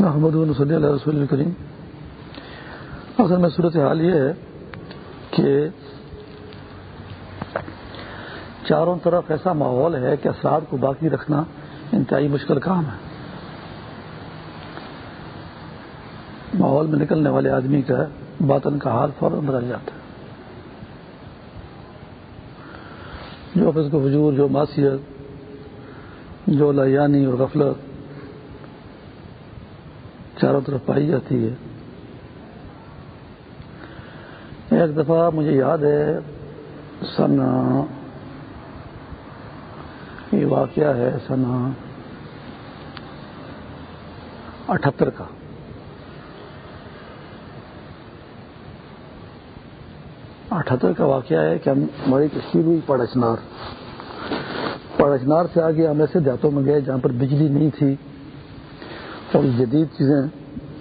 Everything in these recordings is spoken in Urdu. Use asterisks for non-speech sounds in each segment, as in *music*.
محمد صلی اللہ رسول کریم اصل میں صورت حال یہ ہے کہ چاروں طرف ایسا ماحول ہے کہ اثرات کو باقی رکھنا انتہائی مشکل کام ہے۔ ماحول میں نکلنے والے آدمی کا باطن کا حال فوراً بدل جاتا ہے۔ جو آفس کو حجور جو معاشیت جو لیانی اور غفلت چاروں طرف پائی جاتی ہے۔ ایک دفعہ مجھے یاد ہے سن یہ واقعہ ہے سن اٹھہتر کا۔ اٹھہتر کا واقعہ ہے کہ ہم ہماری کشتی ہوئی پڑچنار۔ پڑچنار سے آگے ہم ایسے دیہاتوں میں گئے جہاں پر بجلی نہیں تھی۔ اور جدید چیزیں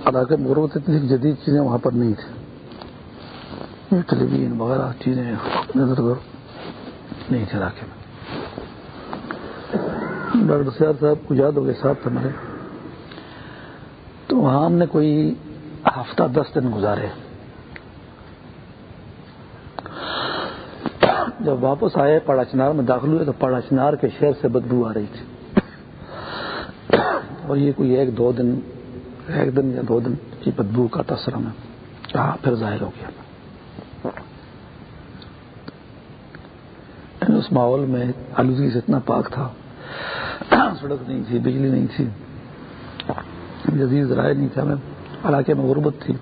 علاقے میں غربت اتنی جدید چیزیں وہاں پر نہیں تھیں۔ ٹیلی ویژن وغیرہ چیزیں ادھر ادھر نہیں تھے علاقے میں۔ ڈاکٹر سیاد صاحب کو یاد ہو گئے ساتھ تھے میرے تو وہاں ہم نے کوئی ہفتہ، دس دن گزارے۔ جب واپس آئے پڑا چنار میں داخل ہوئے تو پڑا چنار کے شہر سے بدبو آ رہی تھی۔ اور یہ کوئی ایک دو دن، ایک دن یا دو دن کی بدبو کا تاثر ہمیں کہا پھر ظاہر ہو گیا۔ یعنی اس ماحول میں آلودگی سے اتنا پاک تھا، سڑک نہیں تھی، بجلی نہیں تھی جدید رائے نہیں تھا ہمیں علاقے میں غربت تھی۔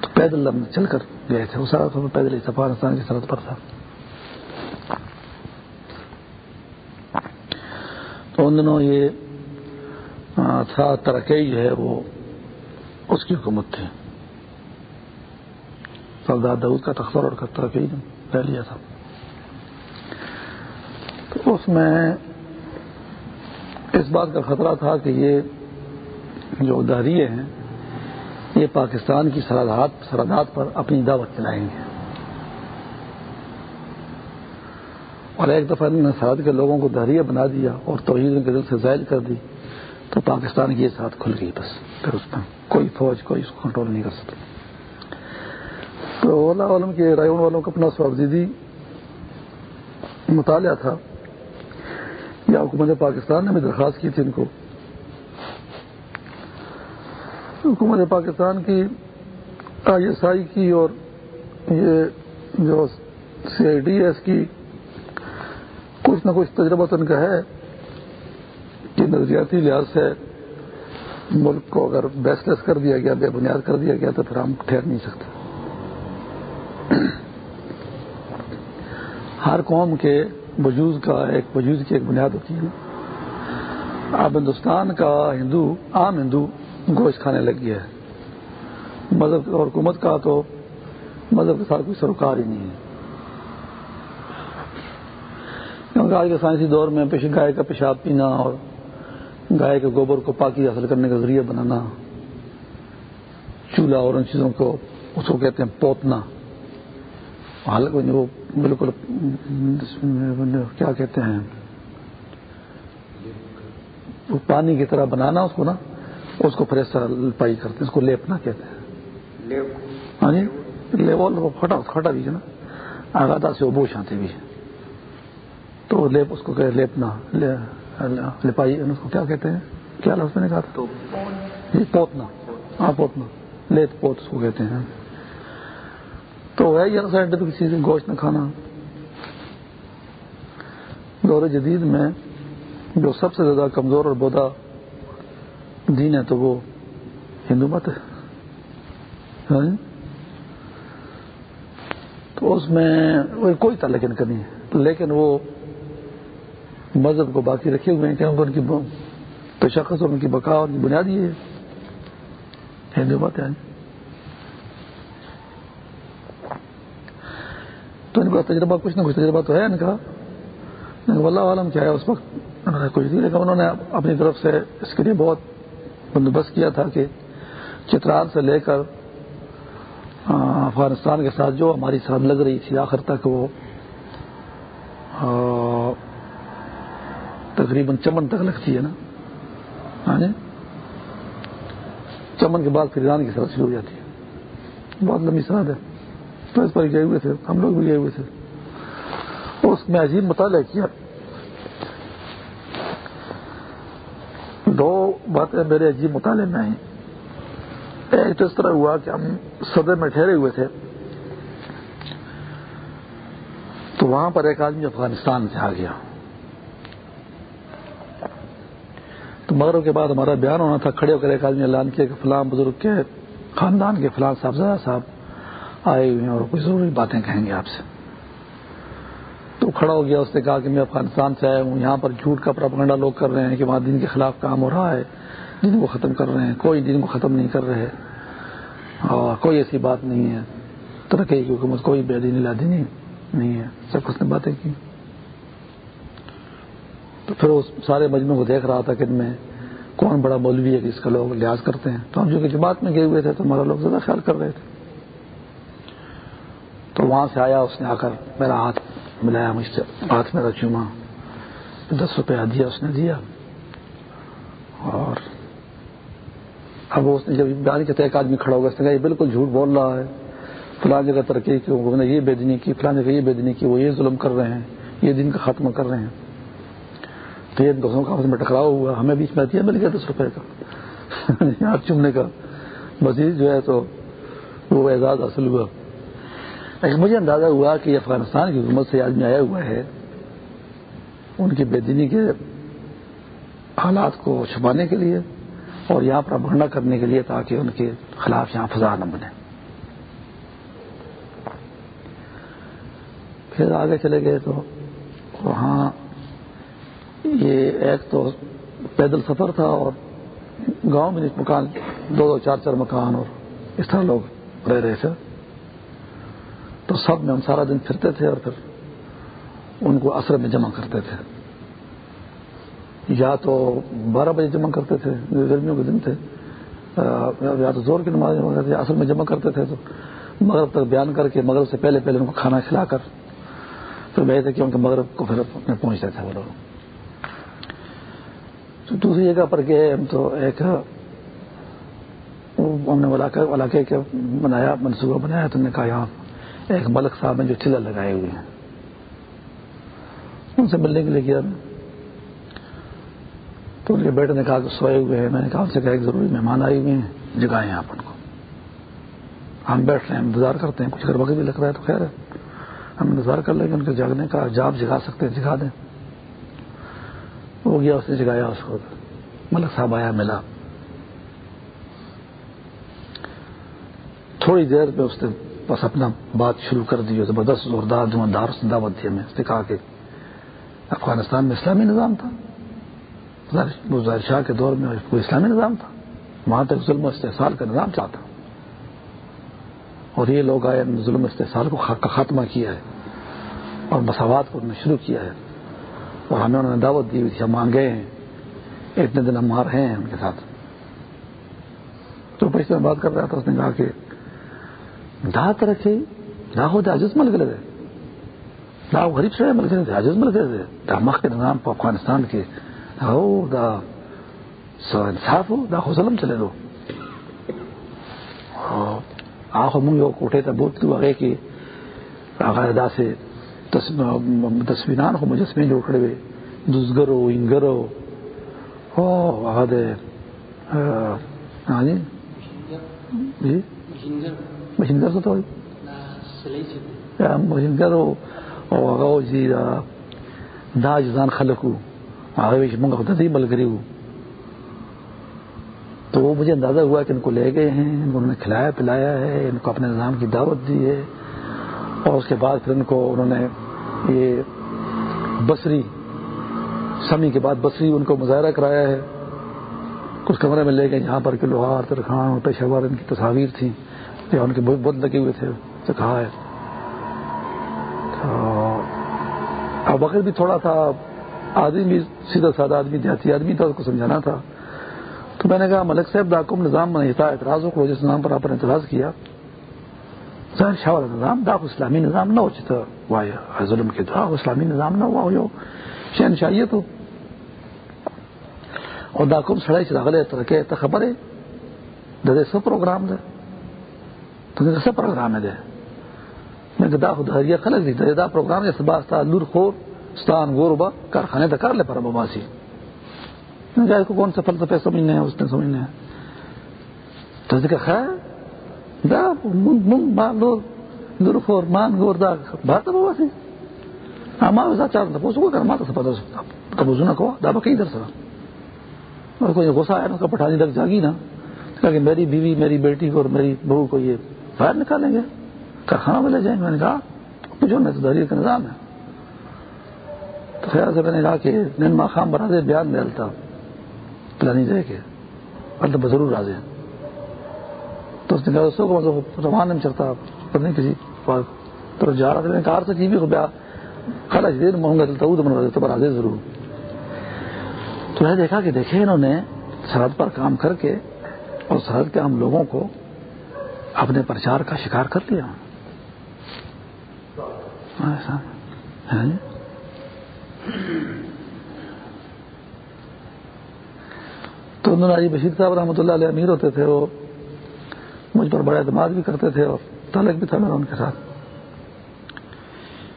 تو پیدل ہم چل کر گئے تھے وہ سڑک پیدل ہی افغانستان کی سرحد پر تھا۔ تو ان دنوں یہ ہاں، تھا، ترقی جو ہے وہ اس کی حکومت تھی۔ سردار دعود کا تخصر اور کا ترقی پہ لیا تھا۔ تو اس میں اس بات کا خطرہ تھا کہ یہ جو دہریے ہیں، یہ پاکستان کی سرحدات سرحدات پر اپنی دعوت چلائیں گے۔ اور ایک دفعہ انہوں نے سرحد کے لوگوں کو دہریہ بنا دیا اور توحید کے دل سے ظاہر کر دی۔ تو پاکستان کی یہ ساتھ کھل گئی بس، پھر اس میں کوئی فوج، کوئی اس کو کنٹرول نہیں کر سکتی تو اولا عالم کے رائے والوں کا اپنا سوابزیدی مطالعہ تھا۔ یا حکومت پاکستان نے بھی درخواست کی تھی ان کو، حکومت پاکستان کی آئی ایس آئی کی اور یہ جو سی آئی ڈی ایس کی، کچھ نہ کچھ تجربہ تو ان کا ہے۔ کہ نظریاتی لحاظ سے ملک کو اگر بیس لیس کر دیا گیا، بے بنیاد کر دیا گیا، تو پھر ہم ٹھہر نہیں سکتے۔ ہر قوم کے وجود کا ایک، وجود کی ایک بنیاد ہوتی ہے۔ اب ہندوستان کا ہندو، عام ہندو گوشت کھانے لگ گیا ہے۔ مذہب اور حکومت کا تو مذہب کے ساتھ کوئی سروکار ہی نہیں ہے۔ کیونکہ آج کے سائنسی دور میں گائے کا پیشاب پینا اور گائے کے گوبر کو پاکی حاصل کرنے کا ذریعہ بنانا چولہا اور ان چیزوں کو اس کو کہتے ہیں پوتنا۔ حالانکہ وہ بالکل کیا کہتے ہیں؟ وہ پانی کی طرح بنانا اس کو نا اس کو پھر طرح پائی کرتے ہیں اس کو لیپنا کہتے ہیں۔ ہاں جی؟ لیول پھٹا پھٹا بھی ہے نا۔ آگادا سے وہ بوش آتے بھی تو لیپ اس کو کہ لیپنا لپائی اس کو کیا کہتے ہیں؟ کیا لفظ نے کہا تھا؟ جی پوتنا ہاں پوتنا لیت پوت اس کو کہتے ہیں۔ تو ہے یہ سائنٹیفک چیز گوشت نہ کھانا۔ دور جدید میں جو سب سے زیادہ کمزور اور بودا دین ہے تو وہ ہندو مت ہے۔ تو اس میں کوئی تعلق نہیں ہے لیکن وہ مذہب کو باقی رکھے ہوئے ہیں کہ ان کی تشخص اور ان کی بقا اور بنیاد یہ ہے ہندو مت ہے تو ان کا تجربہ کچھ نہ کچھ تجربہ تو ہے، ان کا۔ واللہ عالم کیا ہے، اس وقت انہوں نے کچھ نہیں، لیکن انہوں نے اپنی طرف سے اس کے لیے بہت بندوبست کیا تھا کہ چترال سے لے کر افغانستان کے ساتھ جو ہماری سرحد لگ رہی تھی آخر تک وہ تقریباً چمن تک لگتی ہے نا؟ ہاں جی؟ چمن کے بعد پھر ایران کی سرحد شروع ہو جاتی ہے۔ بہت لمبی سرحد ہے۔ تو اس پر گئے ہوئے تھے۔ ہم لوگ بھی گئے ہوئے تھے۔ اس میں عجیب مطالعہ کیا۔ دو باتیں میرے عجیب مطالعے میں آئیں۔ ایک تو اس طرح ہوا کہ ہم صدر میں ٹھہرے ہوئے تھے۔ تو وہاں پر ایک آدمی افغانستان سے آ گیا۔ مغرب کے بعد ہمارا بیان ہونا تھا، کھڑے ہو کر ایک آدمی اعلان کیا کہ فلاں بزرگ کے خاندان کے فلاں صاحب صاحب آئے ہوئے ہیں اور کوئی ضروری باتیں کہیں گے آپ سے۔ تو کھڑا ہو گیا، اس نے کہا کہ میں افغانستان سے آیا ہوں، یہاں پر جھوٹ کا پراپگنڈا لوگ کر رہے ہیں کہ وہاں دین کے خلاف کام ہو رہا ہے، دین کو ختم کر رہے ہیں، کوئی دین کو ختم نہیں کر رہے۔ اور کوئی ایسی بات نہیں ہے، ترقی کی حکومت، کوئی بے دینی لادینی نہیں ہے۔ سب کچھ نے باتیں کی۔ پھر اس سارے مجموعے کو دیکھ رہا تھا کہ ان میں کون بڑا مولوی ہے کہ اس کا لوگ لحاظ کرتے ہیں۔ تو ہم جو کہ جماعت میں گئے ہوئے تھے تو ہمارا لوگ زیادہ خیال کر رہے تھے۔ تو وہاں سے آیا، اس نے آ کر میرا ہاتھ ملایا، مجھ سے ہاتھ میرا چوما۔ دس روپیہ دیا اس نے دیا۔ اور اب اس نے جب یعنی بیان کے ایک آدمی کھڑا ہوگا، اس نے کہا، یہ بالکل جھوٹ بول رہا ہے۔ فلاں جگہ ترقی کی نے یہ بے دینی کی، فلاں جگہ یہ بے دینی کی، وہ یہ ظلم کر رہے ہیں، یہ دن کا ختم کر رہے ہیں۔ تو یہ دوستوں کا میں ٹکراؤ ہوا، ہمیں بیچ میں دیا مل گیا دس روپے کا۔ *laughs* ہاتھ چومنے کا مزید جو ہے تو وہ اعزاز حاصل ہوا۔ لیکن مجھے اندازہ ہوا کہ افغانستان کی حکومت سے آدمی آیا ہوا ہے، ان کی بے دینی کے حالات کو چھپانے کے لیے اور یہاں پر بھرنا کرنے کے لیے تاکہ ان کے خلاف یہاں فضا نہ بنے۔ پھر آگے چلے گئے تو وہاں یہ ایک تو پیدل سفر تھا اور گاؤں میں مکان، دو دو چار چار مکان اور اس طرح لوگ رہ رہے تھے۔ تو سب میں ہم سارا دن پھرتے تھے اور پھر ان کو اثر میں جمع کرتے تھے۔ یا تو بارہ بجے جمع کرتے تھے، گرمیوں کے دن تھے۔ یا تو زور کی نماز جمع کرتے اصل میں جمع کرتے تھے۔ تو مغرب تک بیان کر کے مغرب سے پہلے پہلے ان کو کھانا کھلا کر پھر بھیجتے کہ ان کے مغرب کو پھر پہنچتے تھے وہ لوگ۔ تو دوسری جگہ پر گئے ہم تو ایک ہم نے علاقے کے بنایا، منصوبہ بنایا تو نے کہا یہاں ایک ملک صاحب نے جو ٹھلا لگائے ہوئے ہیں۔ ان سے ملنے کے لیے کیا تو ان کے بیٹے نے کہا کہ سوئے ہوئے ہیں۔ میں نے کہا ان سے کہا ایک ضروری مہمان آئے ہوئے ہیں، جگائیں آپ ان کو۔ ہم بیٹھ رہے ہیں انتظار کرتے ہیں۔ کچھ اگر وقت بھی لگ رہا ہے تو خیر ہے۔ ہم انتظار کر لیں گے ان کے جاگنے کا۔ جاب جگا سکتے ہیں، جگا دیں۔ وہ گیا اس نے جگایا اس کو۔ ملک صاحب آیا، ملا۔ تھوڑی دیر میں اس نے بس اپنا بات شروع کر دی زبردست زوردار دھواندار اس نے دعوت دیا میں اس نے کہا کہ افغانستان میں اسلامی نظام تھا۔ ظاہر شاہ کے دور میں کوئی اسلامی نظام تھا۔ وہاں تک ظلم و استحصال کا نظام چاہتا اور یہ لوگ آئے، ظلم و استحصال کو خاتمہ کیا ہے اور مساوات کو انہوں نے شروع کیا ہے۔ اور ہمیں انہوں نے دعوت دی ہوئی ہم وہاں گئے ہیں۔ اتنے دن ہم وہاں رہے ہیں ان کے ساتھ۔ تو پیسے میں بات کر رہا تھا، اس نے کہا کہ دات رکھے نہ ہو جاجز مل گئے نہ غریب سے مل گئے جاجز مل گئے دامخ کے نظام پر افغانستان کے۔ او دا سو انصاف ہو، دا خو ظلم چلے دو۔ آخو مونږ یو کوټه ته بوتلو هغه کې هغه داسې تصویران خو مجسمه جوړ کړې وي دوزګرو وینګرو. او هغه د نه جی؟ مشینګر څه ته وایي؟ مشینګرو او هغه چې دا ځان خلکو منگا خود مل گری تو وہ مجھے اندازہ ہوا کہ ان کو لے گئے ہیں انہوں نے کھلایا پلایا ہے ان کو اپنے نظام کی دعوت دی ہے اور اس کے بعد پھر ان کو انہوں نے یہ بصری، سمی کے بعد بصری ان کو مظاہرہ کرایا ہے۔ کچھ کمرے میں لے گئے جہاں پر کہ لوہار، ترخان اور پیشہ ان کی تصاویر تھیں، یا ان کے بہت بہت لگے ہوئے تھے سے کہا ہے۔ اب وقت بھی تھوڑا تھا، آدمی بھی سیدھا سادہ آدمی، دیہاتی آدمی تھا، اس کو سمجھانا تھا۔ تو میں نے کہا، ملک صاحب، ڈاکوم نظام میں اعتراضوں کو جس نظام پر آپ نے اعتراض کیا۔ ظاہر شاہ نظام ڈاک اسلامی نظام نہ ہو چاہتا ظلم کے دعا اسلامی نظام نہ ہوا ہو شہن شاہیت ہو اور ڈاکوم سڑائی چراغلے ترکے تو خبر ہے دے سب پروگرام دے تو سب پروگرام ہے دے میں دا خود ہریا خلق دی دے دا پروگرام جیسے باستا لور خور ستان گوربا کارخانے تک کر لے پر مباسی جائے کو کون سے فلسفے سمجھنے ہیں اس نے سمجھنے ہیں تو ذکر خیر دا من مان لور لور خور مان گور دا بات مباسی اما وسا چار دا پوسو کو کر، ما تو پتہ سکتا تب کو دا بکی در سره اور کوئی غصہ آیا نا پٹھانی تک جاگی نا. کہا کہ میری بیوی، میری بیٹی کو اور میری بہو کو یہ باہر نکالیں گے. کارخانہ میں لے جائیں گے؟ میں نے کہا پوچھو میں تو دہلی کا نظام ہے. تو خیال سے میں نے کہا کہ نن ماں خام بنا دے، بیان ڈالتا پلانی جائے کے. مطلب ضرور راضی تو اس نے کہا، دوستوں کو مطلب روان نہیں چلتا پر نہیں کسی تو جا رہا تھا، میں نے کہا سے جی بھی کو بیا کھڑا دیر مہنگا چلتا ہوں، تو میں تو راضی ضرور. تو میں دیکھا کہ دیکھے انہوں نے سرحد پر کام کر کے اور سرحد کے ہم لوگوں کو اپنے پرچار کا شکار کر لیا۔ ہاں، ہاں جی۔ تو انہوں نے علی بشیر صاحب رحمۃ اللہ علیہ امیر ہوتے تھے، وہ مجھ پر بڑا اعتماد بھی کرتے تھے اور تعلق بھی تھا میرا ان کے ساتھ۔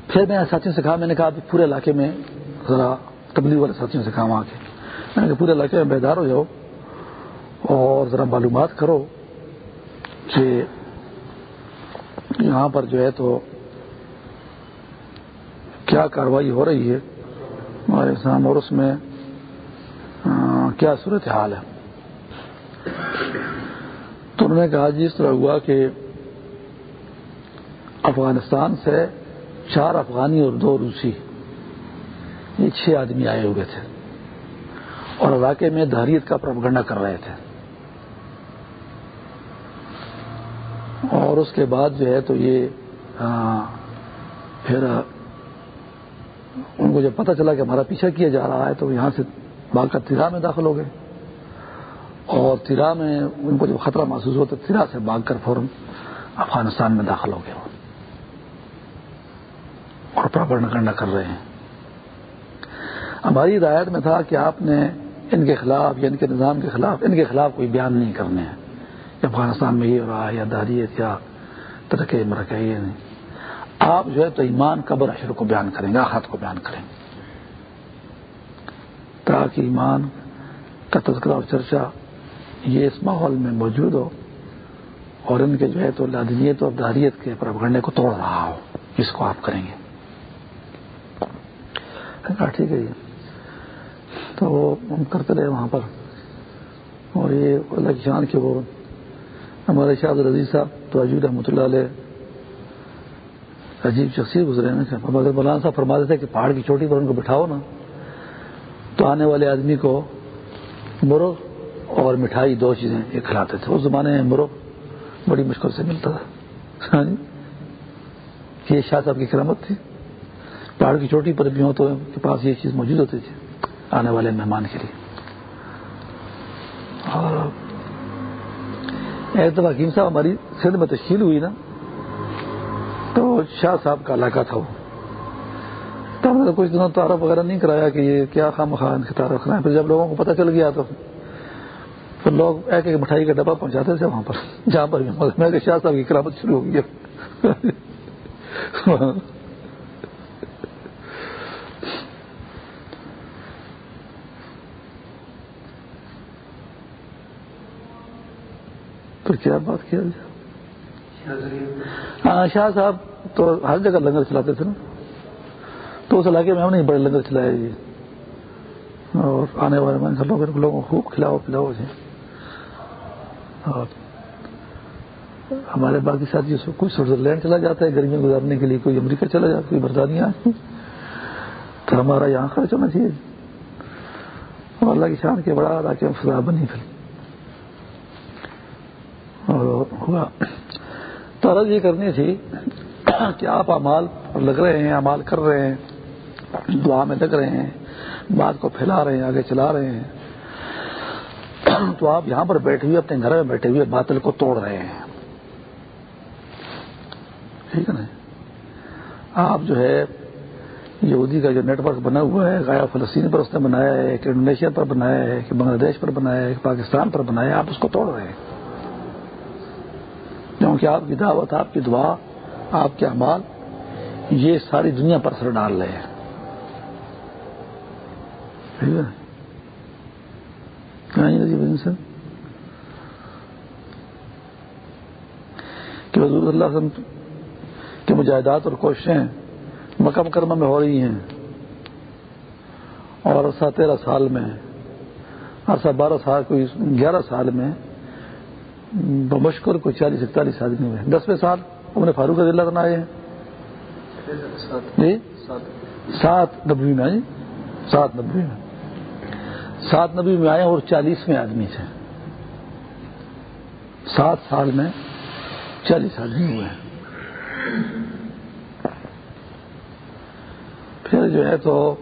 پھر میں ساتھیوں سے کہا، میں نے کہا پورے علاقے میں ذرا تبلیغ والے ساتھیوں سے کہا، وہاں کے۔ میں نے کہا، پورے علاقے میں بیدار ہو جاؤ اور ذرا معلومات کرو کہ یہاں پر جو ہے تو کیا کاروائی ہو رہی ہے۔ ہمارے اور اس میں کیا صورت حال ہے۔ انہوں نے کہا جی اس طرح ہوا کہ افغانستان سے چار افغانی اور دو روسی یہ چھ آدمی آئے ہوئے تھے اور علاقے میں دہریت کا پرپگنڈا کر رہے تھے۔ اور اس کے بعد جو ہے تو یہ ہاں، پھر ان کو جب پتہ چلا کہ ہمارا پیچھا کیا جا رہا ہے تو یہاں سے باغ کا تیرا میں داخل ہو گئے۔ اور تیرا میں ان کو جب خطرہ محسوس ہو تو تیرا سے بھاگ کر فوراً افغانستان میں داخل ہو گئے اور پراپرنڈا کر رہے ہیں۔ ہماری ہدایت میں تھا کہ آپ نے ان کے خلاف یا ان کے نظام کے خلاف، ان کے خلاف کوئی بیان نہیں کرنے ہیں۔ افغانستان میں یہ ہو رہا ہے یا دہریت یا ترقی مرکہ یہ نہیں آپ جو ہے تو ایمان قبر اشر کو بیان کریں گے آخات کو بیان کریں گے۔ تاکہ ایمان کا تذکرہ اور چرچا یہ اس ماحول میں موجود ہو اور ان کے جو ہے تو لادنیت اور دہریت کے پرگنڈے کو توڑ رہا ہو، اس کو آپ کریں گے۔ ہاں، ٹھیک ہے جی۔ تو وہ ہم کرتے رہے وہاں پر۔ اور یہ اللہ کی شان کے وہ ہمارے شاہد العزیز صاحب، تو عجیب رحمۃ اللہ علیہ، عجیب شخصیت گزرے نا اگر مولانا صاحب فرما دیتے کہ پہاڑ کی چوٹی پر ان کو بٹھاؤ نا، تو آنے والے آدمی کو مرغ اور مٹھائی دو چیزیں یہ کھلاتے تھے۔ اس زمانے میں مرغ بڑی مشکل سے ملتا تھا۔ ہاں جی؟ یہ شاہ صاحب کی کرامت تھی۔ پہاڑ کی چوٹی پر بھی ہو تو ان کے پاس یہ چیز موجود ہوتی تھی آنے والے مہمان کے لیے۔ اور ایک دفعہ حکیم صاحب ہماری سندھ میں تشکیل ہوئی نا، تو شاہ صاحب کا علاقہ تھا وہ۔ تو ہم نے کچھ دنوں تعارف وغیرہ نہیں کرایا کہ یہ کیا خام خان کے تعارف کرائے پھر جب لوگوں کو پتہ چل گیا تو پھر لوگ ایک ایک مٹھائی کا ڈبہ پہنچاتے تھے وہاں پر، جہاں پر بھی میں کہ شاہ صاحب کی کرامت شروع ہو گئی تو کیا بات کیا جی؟ ہاں شاہ صاحب تو ہر جگہ لنگر چلاتے تھے نا۔ تو اس علاقے میں ہم نے بڑے لنگر چلائے جی۔ اور آنے والے میں لوگوں کو خوب کھلاؤ، پلاؤ جی۔ اور ہمارے باقی ساتھی کوئی سوئٹزرلینڈ چلا جاتا ہے، گرمیاں گزارنے کے لیے کوئی امریکہ چلا جاتا ہے، کوئی برطانیہ۔ تو ہمارا یہاں خرچ ہونا چاہیے۔ اور اللہ کی شان کے بڑا علاقے میں فضا بنی پھر۔ اور ہوا۔ تو یہ کرنی تھی کہ آپ امال لگ رہے ہیں امال کر رہے ہیں، دعا میں لگ رہے ہیں، بات کو پھیلا رہے ہیں، آگے چلا رہے ہیں۔ تو آپ یہاں پر بیٹھے ہوئے، اپنے گھر میں بیٹھے ہوئے باطل کو توڑ رہے ہیں۔ ٹھیک ہے نا؟ آپ جو ہے، یہودی کا جو نیٹ ورک بنا ہوا ہے غایا فلسطین پر اس نے بنایا ہے کہ انڈونیشیا پر بنایا ہے کہ بنگلہ دیش پر بنایا ہے کہ پاکستان پر بنایا ہے، آپ اس کو توڑ رہے ہیں۔ کیونکہ آپ کی دعوت، آپ کی دعا، آپ کے اعمال، یہ ساری دنیا پر اثر ڈال رہے ہیں۔ ٹھیک ہے کہ حضور اللہ وسلم کی مجاہدات اور کوششیں مکہ مکرمہ میں ہو رہی ہیں اور عرصہ تیرہ سال میں عرصہ بارہ سال کوئی گیارہ سال میں بمشکر کوئی چالیس اکتالیس آدمی ہوئے دسویں سال انہیں فاروق رضی اللہ آئے ہیں۔ جی؟ سات نبوی میں جی؟ سات نبوی میں۔ سات نبی میں آئے اور چالیسویں آدمی تھے۔ سات سال میں چالیس آدمی ہوئے ہیں۔ پھر جو ہے تو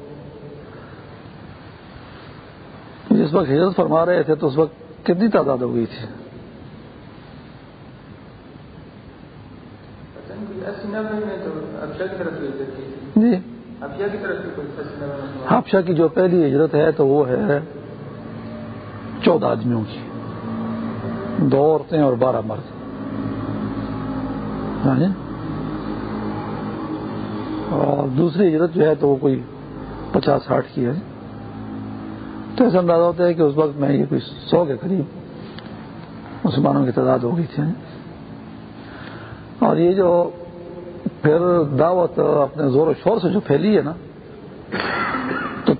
جس وقت ہجرت فرما رہے تھے تو اس وقت کتنی تعداد ہو گئی تھی جی ہفشا کی جو پہلی ہجرت ہے تو وہ ہے چودہ آدمیوں کی۔ دو عورتیں اور بارہ مرد۔ یعنی؟ اور دوسری ہجرت جو ہے تو وہ کوئی پچاس ساٹھ کی ہے۔ تو ایسا اندازہ ہوتا ہے کہ اس وقت میں یہ کوئی سو کے قریب مسلمانوں کی تعداد ہو گئی تھی۔ اور یہ جو پھر دعوت اپنے زور و شور سے جو پھیلی ہے نا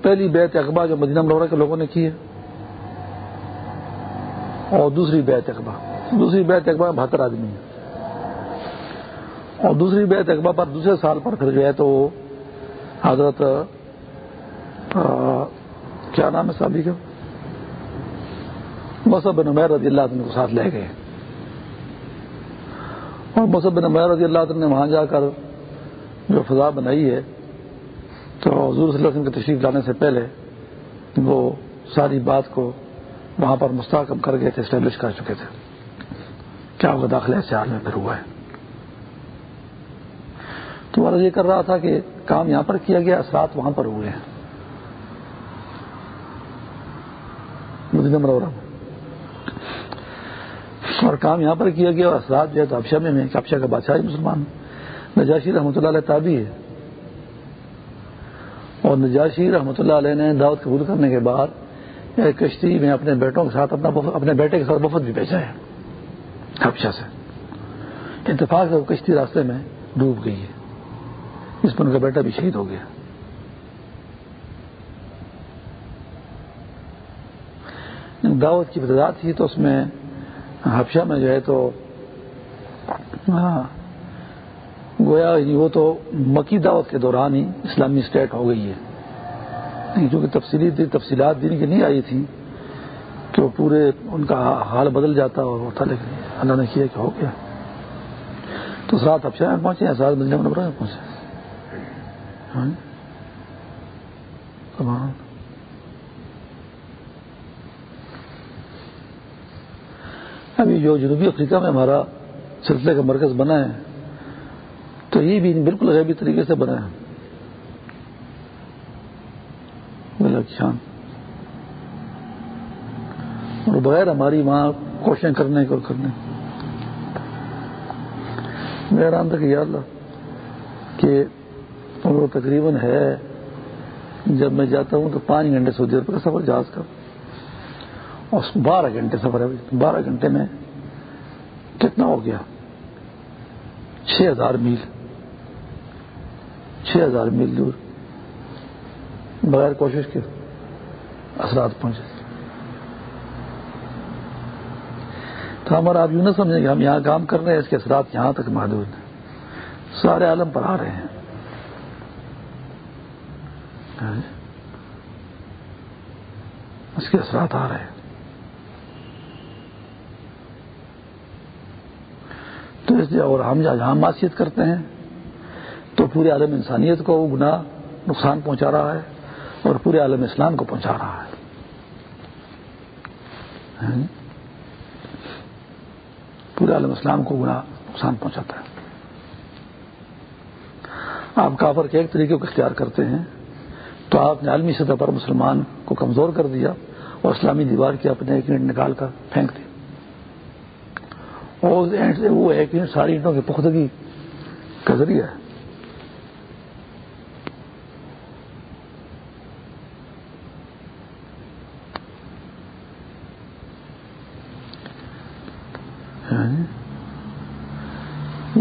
پہلی بیت اقبا جو مدینہ ملورہ کے لوگوں نے کی ہے اور دوسری بیت اقبا۔ دوسری بیت اقبا بہتر آدمی ہے۔ اور دوسری بیت اقبا پر دوسرے سال پر پھر جو ہے تو حضرت کیا نام ہے صاحبی جی کا؟ مصحب بن عمیر رضی اللہ عنہ کو ساتھ لے گئے۔ اور مصحب بن عمیر رضی اللہ عنہ نے وہاں جا کر جو فضا بنائی ہے حضور صلی اللہ علیہ وسلم کے تشریف لانے سے پہلے وہ ساری بات کو وہاں پر مستحکم کر گئے تھے اسٹیبلش کر چکے تھے۔ کیا وہ داخلہ ایسے حال میں پھر ہوا ہے؟ تو یہ کر رہا تھا کہ کام یہاں پر کیا گیا، اثرات وہاں پر ہوئے ہیں۔ مدینہ مرورہ اور کام یہاں پر کیا گیا اور اثرات جو ہے تو ابشا میں ابشا کا بادشاہ مسلمان نجاشی رحمۃ اللہ علیہ تابی ہے۔ اور نجاشی رحمۃ اللہ علیہ نے دعوت قبول کرنے کے بعد ایک کشتی میں اپنے بیٹوں کے ساتھ اپنا اپنے بیٹے کے ساتھ وفد بھی بھیجا ہے۔ ابشا سے۔ اتفاق سے وہ کشتی راستے میں ڈوب گئی ہے۔ اس پر ان کا بیٹا بھی شہید ہو گیا۔ دعوت کی ابتدا تھی تو اس میں حفشہ میں جو ہے تو ہاں، گویا وہ تو مکی دعوت کے دوران ہی اسلامی اسٹیٹ ہو گئی ہے۔ چونکہ تفصیلی تفصیلات دن کی نہیں آئی تھی کہ وہ پورے ان کا حال بدل جاتا اور ہوتا لیکن اللہ نے کیا کہ ہو گیا۔ تو سات افشا میں پہنچے سات مدینہ منورہ میں پہنچے ہاں۔ ابھی جو جنوبی افریقہ میں ہمارا سلسلے کا مرکز بنا ہے تو یہ بھی بالکل غیبی طریقے سے بنا ہے۔ اور بغیر ہماری وہاں کوششیں کرنے کو کرنے۔ میرا کہ یا اللہ کہ وہ تقریباً ہے، جب میں جاتا ہوں تو پانچ گھنٹے سعودی عرب کا سفر جہاز کا۔ اور بارہ گھنٹے سفر ہے۔ بارہ گھنٹے میں کتنا ہو گیا؟ چھ ہزار میل۔ چھ ہزار میل دور۔ بغیر کوشش کے اثرات پہنچے۔ تو ہمارا آپ یوں نہ سمجھیں کہ ہم یہاں کام کر رہے ہیں، اس کے اثرات یہاں تک محدود ہیں۔ سارے عالم پر آ رہے ہیں۔ اس کے اثرات آ رہے ہیں۔ تو اس لیے اور ہم جہاں معاشیت کرتے ہیں پورے عالم انسانیت کو وہ گناہ نقصان پہنچا رہا ہے اور پورے عالم اسلام کو پہنچا رہا ہے۔ ہاں؟ پورے عالم اسلام کو گناہ نقصان پہنچاتا ہے۔ آپ کافر کے ایک طریقے کو اختیار کرتے ہیں، تو آپ نے عالمی سطح پر مسلمان کو کمزور کر دیا اور اسلامی دیوار کی اپنے ایک منٹ نکال کر پھینک دیا وہ ہے کہ ساری اینٹوں کی پختگی کا ذریعہ ہے۔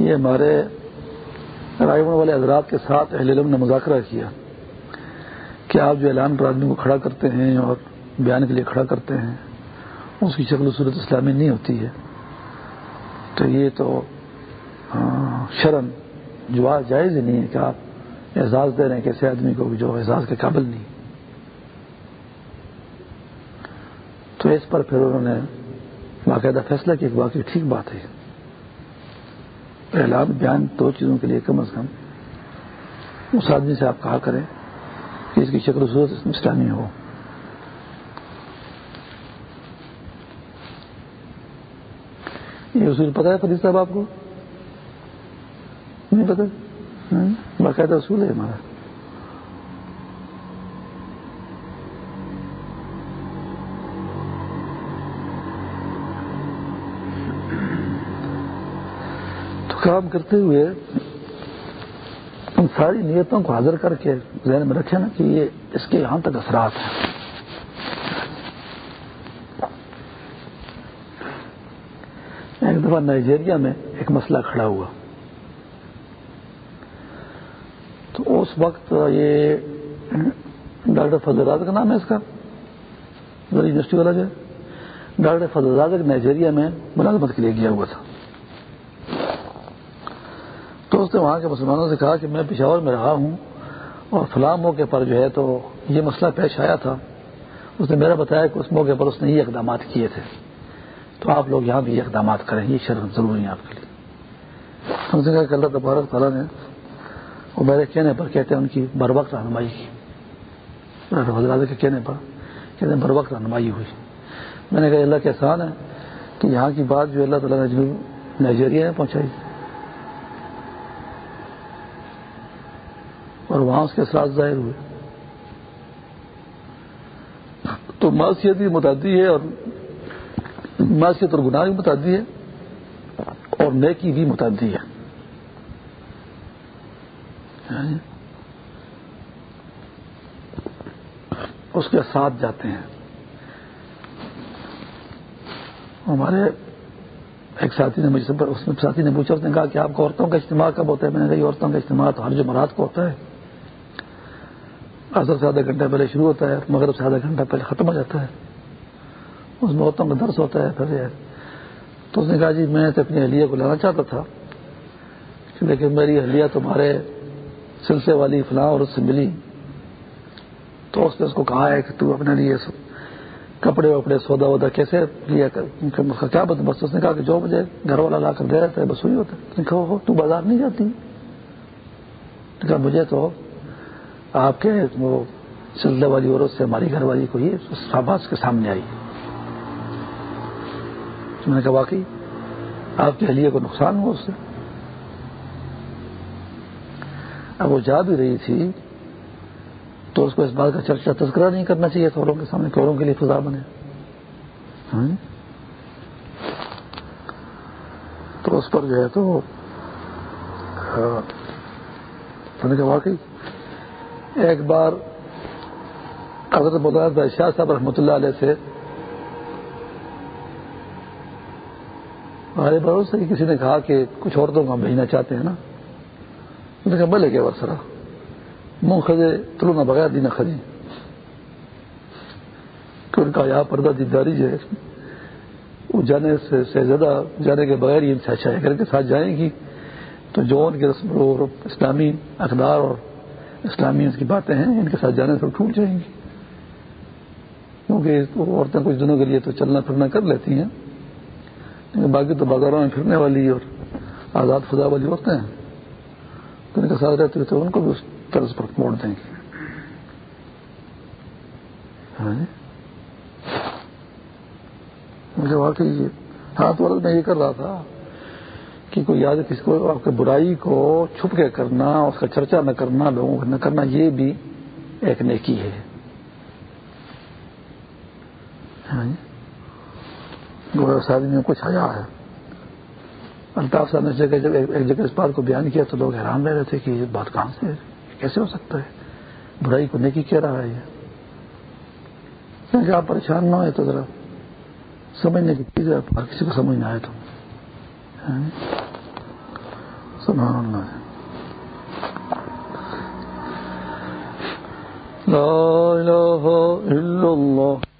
یہ ہمارے رائے والے حضرات کے ساتھ اہل علم نے مذاکرہ کیا کہ آپ جو اعلان پر آدمی کو کھڑا کرتے ہیں اور بیان کے لیے کھڑا کرتے ہیں، اس کی شکل و صورت اسلامی نہیں ہوتی ہے۔ تو یہ تو شرم جو جائز ہی نہیں ہے کہ آپ اعزاز دے رہے ہیں کیسے آدمی کو جو اعزاز کے قابل نہیں۔ تو اس پر پھر انہوں نے باقاعدہ فیصلہ کیا کہ واقعی ٹھیک بات ہے۔ پہلا بیان دو چیزوں کے لیے کم از کم اس آدمی سے آپ کہا کریں کہ اس کی شکل و صورت اسلامی ہو۔ یہ اصول پتا ہے فریض صاحب آپ کو؟ نہیں پتا ہاں؟ باقاعدہ اصول ہے ہمارا۔ کام کرتے ہوئے ان ساری نیتوں کو حاضر کر کے ذہن میں رکھے نا کہ یہ اس کے یہاں تک اثرات ہیں۔ ایک دفعہ نائجیریا میں ایک مسئلہ کھڑا ہوا۔ تو اس وقت یہ ڈاکٹر فضل کا نام ہے اس کا۔ یونیورسٹی والا جو ہے۔ ڈاکٹر فضل نائجیریا میں ملازمت کے لیے گیا ہوا تھا تو اس نے وہاں کے مسلمانوں سے کہا کہ میں پشاور میں رہا ہوں اور فلاں موقع پر جو ہے تو یہ مسئلہ پیش آیا تھا۔ اس نے میرا بتایا کہ اس موقع پر اس نے یہ اقدامات کیے تھے۔ تو آپ لوگ یہاں بھی یہ اقدامات کریں، یہ شرم ضروری ہے آپ کے لیے۔ ہم سے کہا کہ اللہ تبارک تعالیٰ نے وہ میرے کہنے پر کہتے ہیں، ان کی بر وقت رہنمائی کی۔ حضرات کے کہنے پر کہتے ہیں، بر وقت رہنمائی ہوئی۔ میں نے کہا اللہ کے احسان ہے کہ یہاں کی بات جو اللہ تعالیٰ نے نائجیریا میں پہنچائی۔ اور وہاں اس کے اثرات ظاہر ہوئے۔ تو معاشیت بھی متعدی ہے اور معاشیت اور گناہ بھی متعدی ہے اور نیکی بھی متعدی ہے۔ یعنی اس کے ساتھ جاتے ہیں۔ ہمارے ایک ساتھی نے مجھ سے اس ساتھی نے پوچھا، اس نے کہا کہ آپ کو عورتوں کا اجتماع کب ہوتا ہے؟ میں نے کہا عورتوں کا اجتماع تو ہر جمعرات کو ہوتا ہے۔ اثر سے آدھا گھنٹہ پہلے شروع ہوتا ہے، مغرب سے آدھا گھنٹہ پہلے ختم ہو جاتا ہے۔ اس میں عورتوں کا درس ہوتا ہے، پھر تو اس نے کہا جی میں تو اپنی اہلیہ کو لانا چاہتا تھا، لیکن میری اہلیہ تمہارے سلسلے والی فلاں اور اس سے ملی۔ تو اس نے اس کو کہا ہے کہ تو اپنے لیے کپڑے وپڑے سودا وودا کیسے لیا کر کیا بس اس نے کہا کہ جو مجھے گھر والا لا کر دے رہتا ہے بس وہی ہوتا ہے۔ تو بازار نہیں جاتی؟ کہا، مجھے تو آپ کے وہ سلسلے والی عورت سے، ہماری گھر والی کو یہ آباز کے سامنے آئی۔ میں نے کہا، واقعی آپ کی اہلیہ کو نقصان ہوا اس سے۔ اب وہ جا بھی رہی تھی تو اس کو اس بات کا چرچا، تذکرہ نہیں کرنا چاہیے تھوڑوں کے سامنے کوروں کے لیے فضا بنے۔ ہاں؟ تو اس پر جو ہے تو ہاں، میں نے کہا، واقعی ایک بار حضرت مولانا شاہ صاحب رحمۃ اللہ علیہ سے ہمارے بھروسے کسی نے کہا کہ کچھ عورتوں کو ہم بھیجنا چاہتے ہیں نا؟ نے کہا بلے کیا ورسرا منہ خزے تلو نہ بغیر دینا خزی کہ ان کا یہاں پردہ دیداری جو ہے، وہ جانے سے زیادہ جانے کے بغیر ہی ان سے اچھا ہے اگر کے ساتھ جائیں گی۔ تو جو ان کے رسم، اسلامی اقدار اور اسلامی کی باتیں ہیں، ان کے ساتھ جانے سے ٹوٹ جائیں گی۔ کیونکہ عورتیں کچھ دنوں کے لیے تو چلنا پھرنا کر لیتی ہیں۔ لیکن باقی تو بازاروں میں پھرنے والی اور آزاد فضا والی عورتیں ہیں۔ تو ان کے ساتھ رہتے تو ان کو بھی اس طرز پر موڑ دیں گے۔ ہاں؟ مجھے واقعی ہاں تو میں یہ کر رہا تھا۔ کہ کوئی یاد کسی کو آپ کے برائی کو چھپ کے کرنا، اس کا چرچا نہ کرنا، لوگوں کو نہ کرنا، یہ بھی ایک نیکی ہے۔ ہاں جی۔ میں کچھ حیا ہے۔ الطاف صاحب نے جگہ، جب ایک جگہ اس بات کو بیان کیا تو لوگ حیران رہ رہے تھے کہ یہ بات کہاں سے ہے؟ کیسے ہو سکتا ہے؟ برائی کو نیکی کہہ رہا ہے یہ۔ آپ پریشان نہ ہوئے تو ذرا سمجھنے کی چیز ہے کسی کو سمجھ نہ آئے تو۔ ہاں جی۔ سبحان اللہ۔ لا الہ الا اللہ۔